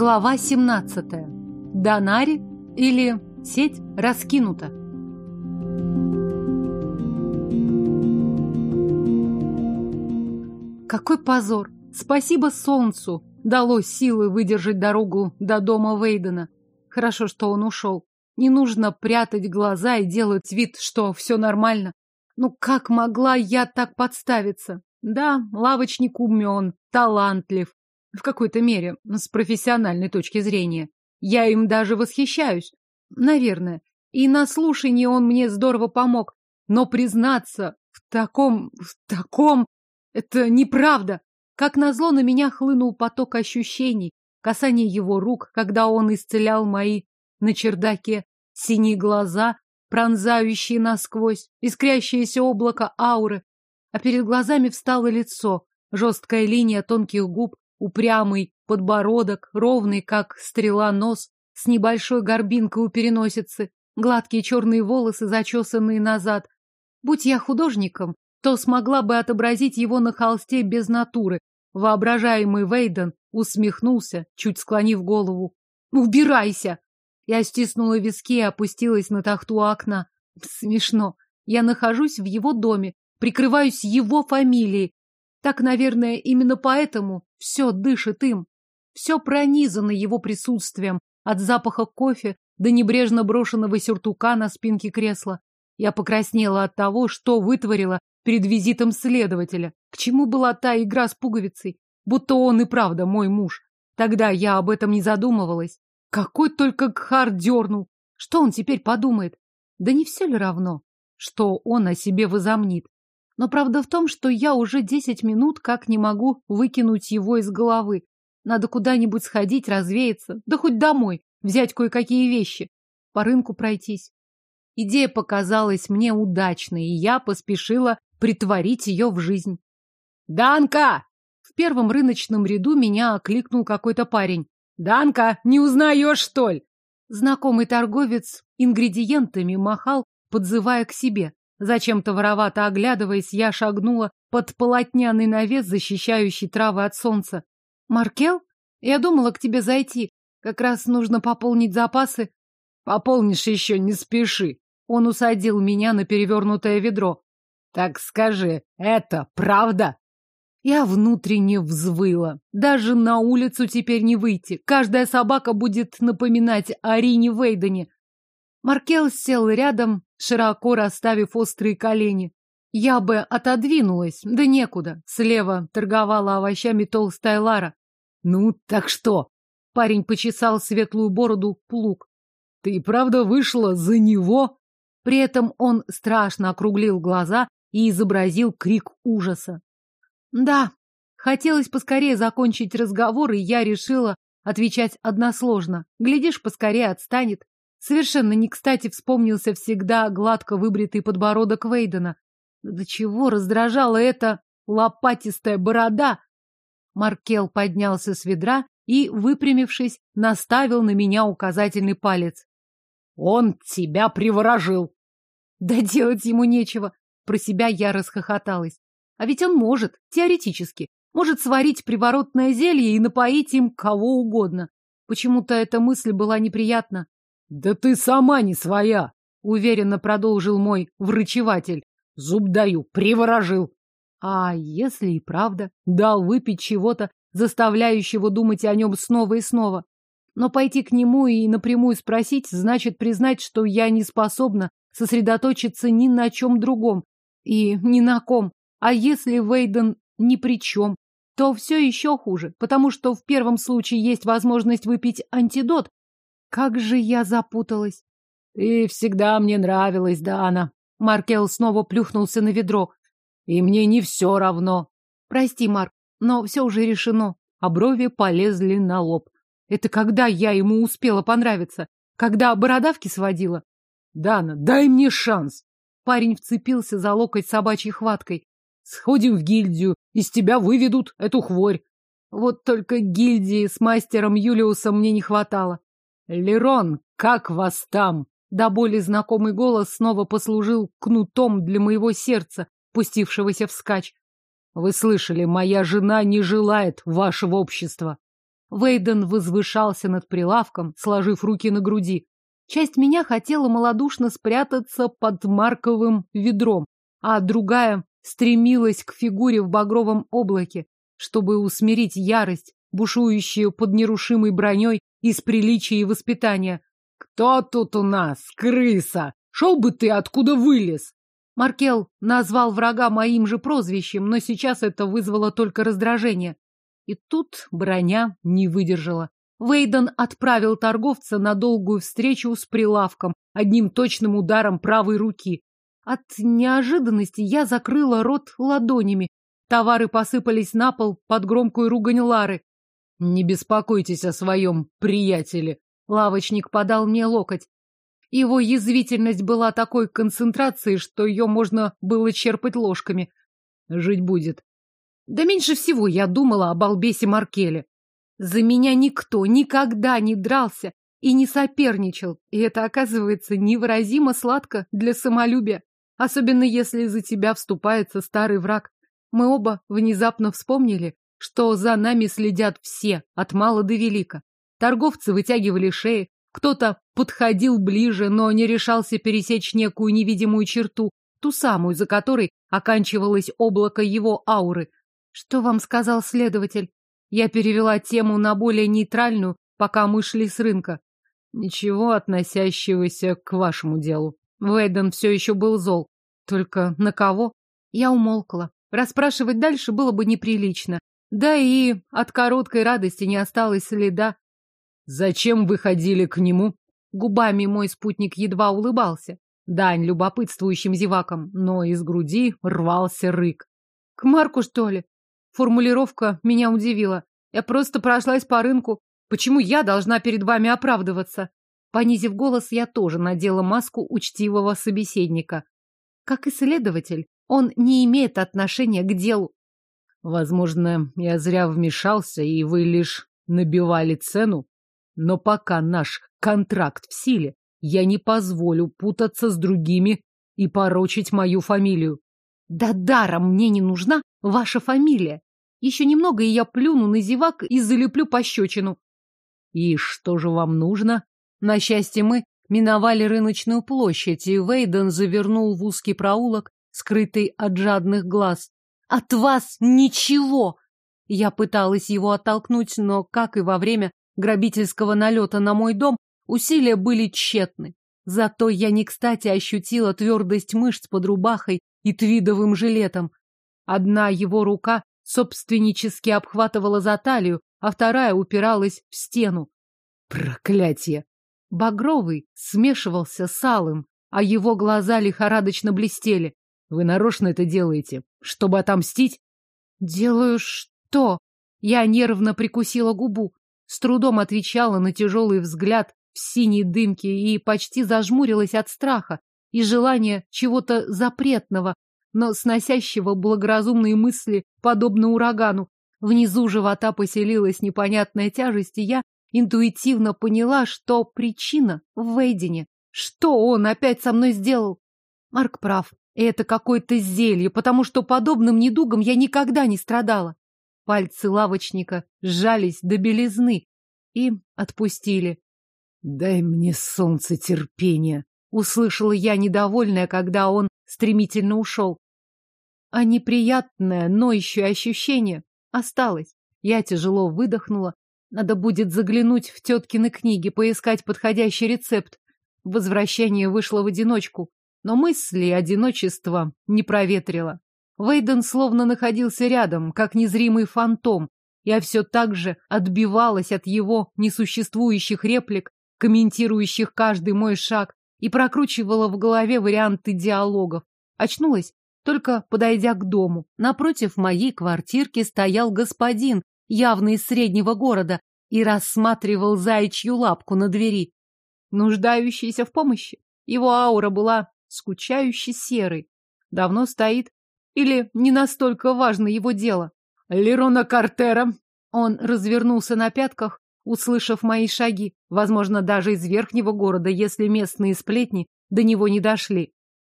Глава 17. Донари или сеть раскинута. Какой позор! Спасибо солнцу! Дало силы выдержать дорогу до дома Вейдена. Хорошо, что он ушел. Не нужно прятать глаза и делать вид, что все нормально. Ну как могла я так подставиться? Да, лавочник умен, талантлив, в какой-то мере, с профессиональной точки зрения. Я им даже восхищаюсь. Наверное. И на слушании он мне здорово помог. Но признаться в таком... в таком... Это неправда. Как назло на меня хлынул поток ощущений, касание его рук, когда он исцелял мои на чердаке, синие глаза, пронзающие насквозь, искрящееся облако ауры, а перед глазами встало лицо, жесткая линия тонких губ, Упрямый подбородок, ровный, как стрела нос, с небольшой горбинкой у переносицы, гладкие черные волосы, зачесанные назад. Будь я художником, то смогла бы отобразить его на холсте без натуры. Воображаемый Вейден усмехнулся, чуть склонив голову. «Убирайся!» Я стиснула виски и опустилась на тахту у окна. Смешно. Я нахожусь в его доме, прикрываюсь его фамилией, так, наверное, именно поэтому все дышит им. Все пронизано его присутствием, от запаха кофе до небрежно брошенного сюртука на спинке кресла. Я покраснела от того, что вытворила перед визитом следователя. К чему была та игра с пуговицей? Будто он и правда мой муж. Тогда я об этом не задумывалась. Какой только Кхар дернул. Что он теперь подумает? Да не все ли равно, что он о себе возомнит? Но правда в том, что я уже десять минут как не могу выкинуть его из головы. Надо куда-нибудь сходить, развеяться, да хоть домой, взять кое-какие вещи, по рынку пройтись. Идея показалась мне удачной, и я поспешила притворить ее в жизнь. «Данка!» В первом рыночном ряду меня окликнул какой-то парень. «Данка, не узнаешь, что ли?» Знакомый торговец ингредиентами махал, подзывая к себе. Зачем-то воровато оглядываясь, я шагнула под полотняный навес, защищающий травы от солнца. «Маркел? Я думала к тебе зайти. Как раз нужно пополнить запасы». «Пополнишь еще, не спеши». Он усадил меня на перевернутое ведро. «Так скажи, это правда?» Я внутренне взвыла. Даже на улицу теперь не выйти. Каждая собака будет напоминать о Рине Вейдене. Маркел сел рядом, широко расставив острые колени. Я бы отодвинулась, да некуда. Слева торговала овощами толстая Лара. Ну, так что? Парень почесал светлую бороду плуг. Ты правда вышла за него? При этом он страшно округлил глаза и изобразил крик ужаса. Да, хотелось поскорее закончить разговор, и я решила отвечать односложно. Глядишь, поскорее отстанет. Совершенно не кстати вспомнился всегда гладко выбритый подбородок Вейдена. До чего раздражала эта лопатистая борода? Маркел поднялся с ведра и, выпрямившись, наставил на меня указательный палец. Он тебя приворожил. Да делать ему нечего. Про себя я расхохоталась. А ведь он может, теоретически, может сварить приворотное зелье и напоить им кого угодно. Почему-то эта мысль была неприятна. Да ты сама не своя, уверенно продолжил мой врачеватель. Зуб даю, приворожил. А если и правда дал выпить чего-то, заставляющего думать о нем снова и снова? Но пойти к нему и напрямую спросить, значит признать, что я не способна сосредоточиться ни на чем другом и ни на ком. А если Вейден ни при чем, то все еще хуже, потому что в первом случае есть возможность выпить антидот, как же я запуталась. Ты всегда мне нравилась, Дана. Маркел снова плюхнулся на ведро. И мне не все равно. Прости, Марк, но все уже решено. А брови полезли на лоб. Это когда я ему успела понравиться? Когда бородавки сводила? Дана, дай мне шанс. Парень вцепился за локоть собачьей хваткой. Сходим в гильдию, из тебя выведут эту хворь. Вот только гильдии с мастером Юлиусом мне не хватало. «Лерон, как вас там?» Да более знакомый голос снова послужил кнутом для моего сердца, пустившегося вскачь. «Вы слышали, моя жена не желает вашего общества». Вейден возвышался над прилавком, сложив руки на груди. Часть меня хотела малодушно спрятаться под марковым ведром, а другая стремилась к фигуре в багровом облаке, чтобы усмирить ярость, бушующую под нерушимой броней из приличия и воспитания. «Кто тут у нас, крыса? Шел бы ты, откуда вылез!» Маркел назвал врага моим же прозвищем, но сейчас это вызвало только раздражение. И тут броня не выдержала. Вейден отправил торговца на долгую встречу с прилавком одним точным ударом правой руки. От неожиданности я закрыла рот ладонями. Товары посыпались на пол под громкую ругань Лары. «Не беспокойтесь о своем приятеле», — лавочник подал мне локоть. Его язвительность была такой концентрацией, что ее можно было черпать ложками. Жить будет. Да меньше всего я думала о балбесе Маркеле. За меня никто никогда не дрался и не соперничал, и это оказывается невыразимо сладко для самолюбия, особенно если за тебя вступается старый враг. Мы оба внезапно вспомнили, что за нами следят все, от мала до велика. Торговцы вытягивали шеи, кто-то подходил ближе, но не решался пересечь некую невидимую черту, ту самую, за которой оканчивалось облако его ауры. Что вам сказал следователь? Я перевела тему на более нейтральную, пока мы шли с рынка. Ничего относящегося к вашему делу. Вейден все еще был зол. Только на кого? Я умолкла. Расспрашивать дальше было бы неприлично. Да и от короткой радости не осталось следа. Зачем вы ходили к нему? Губами мой спутник едва улыбался. Дань любопытствующим зевакам, но из груди рвался рык. К Марку, что ли? Формулировка меня удивила. Я просто прошлась по рынку. Почему я должна перед вами оправдываться? Понизив голос, я тоже надела маску учтивого собеседника. Как исследователь, он не имеет отношения к делу. Возможно, я зря вмешался, и вы лишь набивали цену. Но пока наш контракт в силе, я не позволю путаться с другими и порочить мою фамилию. Да даром мне не нужна ваша фамилия. Еще немного, и я плюну на зевак и залеплю пощечину. И что же вам нужно? На счастье, мы миновали рыночную площадь, и Вейден завернул в узкий проулок, скрытый от жадных глаз. От вас ничего! Я пыталась его оттолкнуть, но, как и во время грабительского налета на мой дом, усилия были тщетны. Зато я не кстати ощутила твердость мышц под рубахой и твидовым жилетом. Одна его рука собственнически обхватывала за талию, а вторая упиралась в стену. Проклятие! Багровый смешивался с алым, а его глаза лихорадочно блестели. Вы нарочно это делаете, чтобы отомстить? Делаю что? Я нервно прикусила губу, с трудом отвечала на тяжелый взгляд в синей дымке и почти зажмурилась от страха и желания чего-то запретного, но сносящего благоразумные мысли, подобно урагану. Внизу живота поселилась непонятная тяжесть, и я интуитивно поняла, что причина в Вейдине. Что он опять со мной сделал? Марк прав. Это какое-то зелье, потому что подобным недугом я никогда не страдала. Пальцы лавочника сжались до белизны и отпустили. «Дай мне солнце терпения!» — услышала я недовольная, когда он стремительно ушел. А неприятное, но еще ощущение осталось. Я тяжело выдохнула. Надо будет заглянуть в теткины книги, поискать подходящий рецепт. Возвращение вышло в одиночку, но мысли одиночества не проветрило. Вейден словно находился рядом, как незримый фантом. Я все так же отбивалась от его несуществующих реплик, комментирующих каждый мой шаг, и прокручивала в голове варианты диалогов. Очнулась, только подойдя к дому. Напротив моей квартирки стоял господин, явно из среднего города, и рассматривал заячью лапку на двери. Нуждающийся в помощи. Его аура была скучающе серой. Давно стоит. Или не настолько важно его дело. Лерона Картера. Он развернулся на пятках, услышав мои шаги, возможно, даже из верхнего города, если местные сплетни до него не дошли.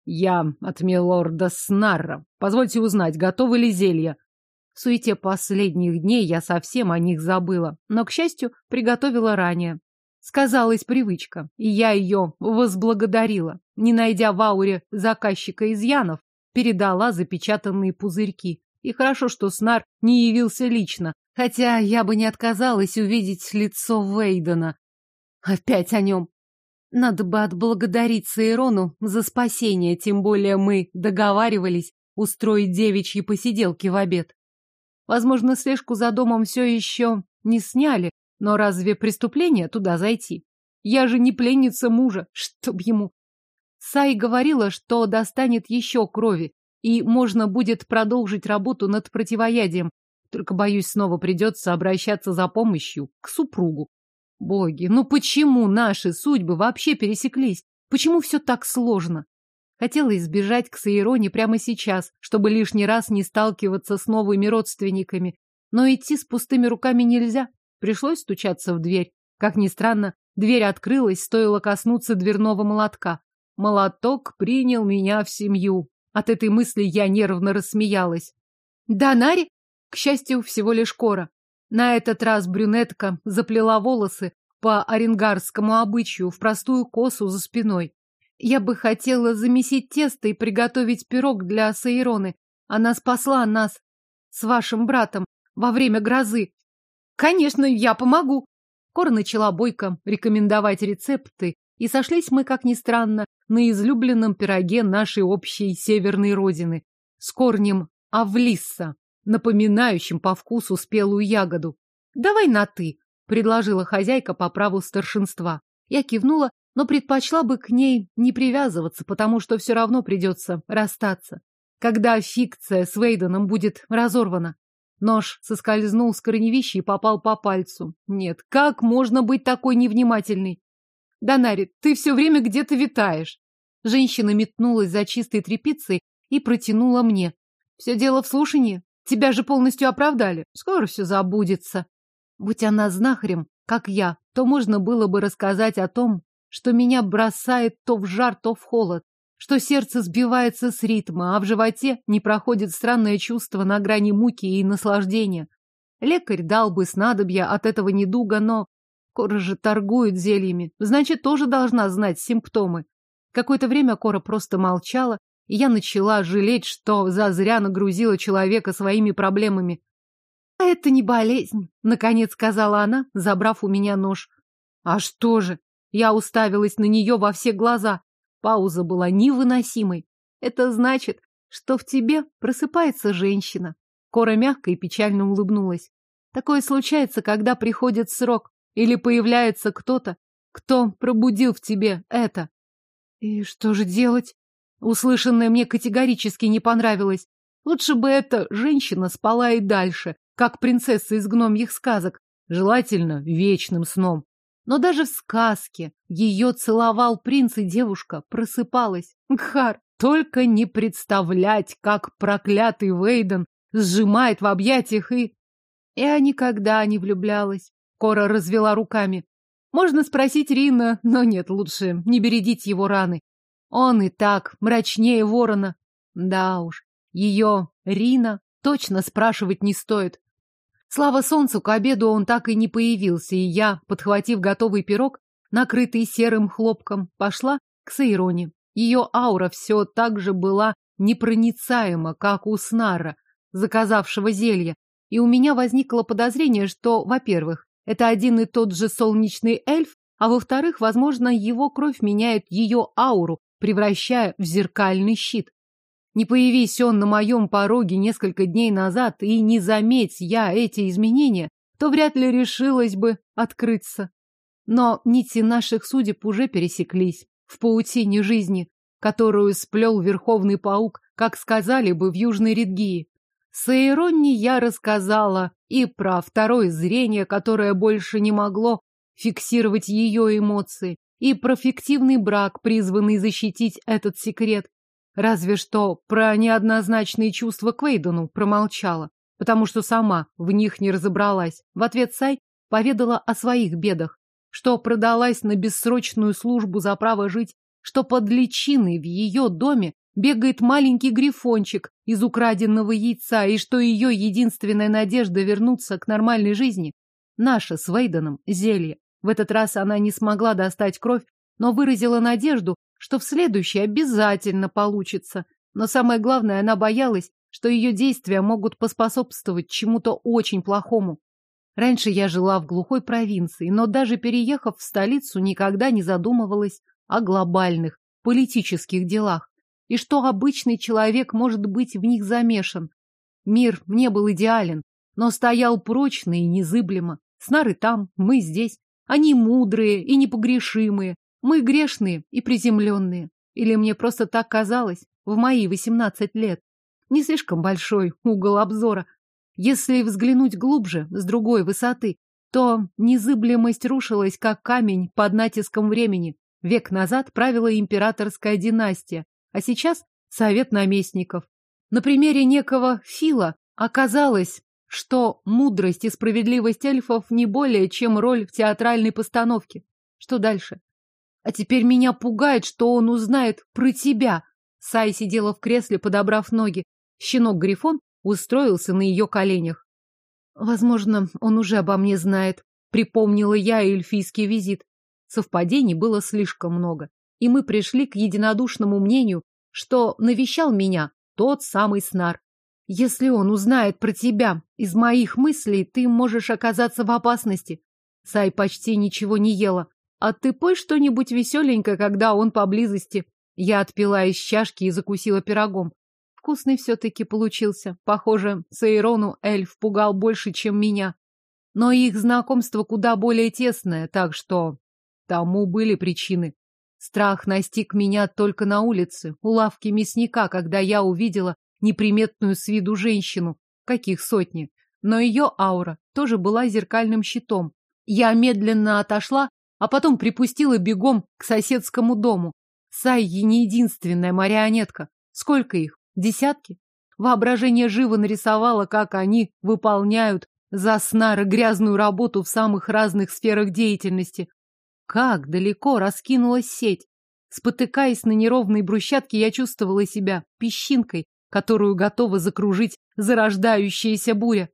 Я от милорда Снарра. Позвольте узнать, готовы ли зелья? В суете последних дней я совсем о них забыла, но, к счастью, приготовила ранее. Сказалась привычка, и я ее возблагодарила. Не найдя в ауре заказчика изъянов, передала запечатанные пузырьки. И хорошо, что Снар не явился лично, хотя я бы не отказалась увидеть лицо Вейдена. Опять о нем. Надо бы отблагодарить Сейрону за спасение, тем более мы договаривались устроить девичьи посиделки в обед. Возможно, слежку за домом все еще не сняли, но разве преступление туда зайти? Я же не пленница мужа, чтоб ему. Сай говорила, что достанет еще крови, и можно будет продолжить работу над противоядием. Только, боюсь, снова придется обращаться за помощью к супругу. Боги, ну почему наши судьбы вообще пересеклись? Почему все так сложно? Хотела избежать к Саироне прямо сейчас, чтобы лишний раз не сталкиваться с новыми родственниками. Но идти с пустыми руками нельзя. Пришлось стучаться в дверь. Как ни странно, дверь открылась, стоило коснуться дверного молотка. Молоток принял меня в семью. От этой мысли я нервно рассмеялась. Да, Нари? К счастью, всего лишь кора. На этот раз брюнетка заплела волосы по оренгарскому обычаю в простую косу за спиной. Я бы хотела замесить тесто и приготовить пирог для Саироны. Она спасла нас с вашим братом во время грозы. Конечно, я помогу. Кора начала бойко рекомендовать рецепты, и сошлись мы, как ни странно, на излюбленном пироге нашей общей северной родины с корнем авлисса напоминающим по вкусу спелую ягоду. «Давай на «ты», — предложила хозяйка по праву старшинства. Я кивнула, но предпочла бы к ней не привязываться, потому что все равно придется расстаться. Когда фикция с Вейденом будет разорвана. Нож соскользнул с корневища и попал по пальцу. Нет, как можно быть такой невнимательной? Донари, ты все время где-то витаешь. Женщина метнулась за чистой тряпицей и протянула мне. Все дело в слушании. Тебя же полностью оправдали. Скоро все забудется. Будь она знахарем, как я, то можно было бы рассказать о том, что меня бросает то в жар, то в холод, что сердце сбивается с ритма, а в животе не проходит странное чувство на грани муки и наслаждения. Лекарь дал бы снадобья от этого недуга, но Кора же торгует зельями, значит, тоже должна знать симптомы. Какое-то время Кора просто молчала, и я начала жалеть, что зазря нагрузила человека своими проблемами. «А это не болезнь», — наконец сказала она, забрав у меня нож. «А что же?» Я уставилась на нее во все глаза. Пауза была невыносимой. «Это значит, что в тебе просыпается женщина». Кора мягко и печально улыбнулась. «Такое случается, когда приходит срок, или появляется кто-то, кто пробудил в тебе это». «И что же делать?» Услышанное мне категорически не понравилось. Лучше бы эта женщина спала и дальше, как принцесса из гномьих сказок, желательно вечным сном. Но даже в сказке ее целовал принц, и девушка просыпалась. Гхар, только не представлять, как проклятый Вейден сжимает в объятиях и... Я никогда не влюблялась. Кора развела руками. Можно спросить Рина, но нет, лучше не бередить его раны. Он и так мрачнее ворона. Да уж, ее Рина точно спрашивать не стоит. Слава солнцу, к обеду он так и не появился, и я, подхватив готовый пирог, накрытый серым хлопком, пошла к Сейроне. Ее аура все так же была непроницаема, как у Снара, заказавшего зелье, и у меня возникло подозрение, что, во-первых, это один и тот же солнечный эльф, а во-вторых, возможно, его кровь меняет ее ауру, превращая в зеркальный щит. Не появись он на моем пороге несколько дней назад, и не заметь я эти изменения, то вряд ли решилась бы открыться. Но нити наших судеб уже пересеклись в паутине жизни, которую сплел Верховный Паук, как сказали бы в Южной Редгии. Саиронни я рассказала и про второе зрение, которое больше не могло фиксировать ее эмоции, и про фиктивный брак, призванный защитить этот секрет. Разве что про неоднозначные чувства к промолчала, потому что сама в них не разобралась. В ответ Сай поведала о своих бедах, что продалась на бессрочную службу за право жить, что под личиной в ее доме бегает маленький грифончик из украденного яйца, и что ее единственная надежда вернуться к нормальной жизни – наша с Вейденом зелье. В этот раз она не смогла достать кровь, но выразила надежду, что в следующий обязательно получится. Но самое главное, она боялась, что ее действия могут поспособствовать чему-то очень плохому. Раньше я жила в глухой провинции, но даже переехав в столицу, никогда не задумывалась о глобальных политических делах и что обычный человек может быть в них замешан. Мир мне был идеален, но стоял прочно и незыблемо. Снары там, мы здесь. Они мудрые и непогрешимые, мы грешные и приземленные. Или мне просто так казалось в мои восемнадцать лет. Не слишком большой угол обзора. Если взглянуть глубже, с другой высоты, то незыблемость рушилась, как камень под натиском времени. Век назад правила императорская династия, а сейчас совет наместников. На примере некого Фила оказалось, что мудрость и справедливость эльфов не более, чем роль в театральной постановке. Что дальше? А теперь меня пугает, что он узнает про тебя. Сай сидела в кресле, подобрав ноги. Щенок-грифон устроился на ее коленях. Возможно, он уже обо мне знает. Припомнила я эльфийский визит. Совпадений было слишком много и мы пришли к единодушному мнению, что навещал меня тот самый Снар. Если он узнает про тебя из моих мыслей, ты можешь оказаться в опасности. Сай почти ничего не ела. А ты пой что-нибудь веселенькое, когда он поблизости. Я отпила из чашки и закусила пирогом. Вкусный все-таки получился. Похоже, Сейрону эльф пугал больше, чем меня. Но их знакомство куда более тесное, так что тому были причины. Страх настиг меня только на улице, у лавки мясника, когда я увидела неприметную с виду женщину, каких сотни. Но ее аура тоже была зеркальным щитом. Я медленно отошла, а потом припустила бегом к соседскому дому. Сайи не единственная марионетка. Сколько их? Десятки? Воображение живо нарисовало, как они выполняют за снары грязную работу в самых разных сферах деятельности. Как далеко раскинулась сеть! Спотыкаясь на неровной брусчатке, я чувствовала себя песчинкой, которую готова закружить зарождающаяся буря.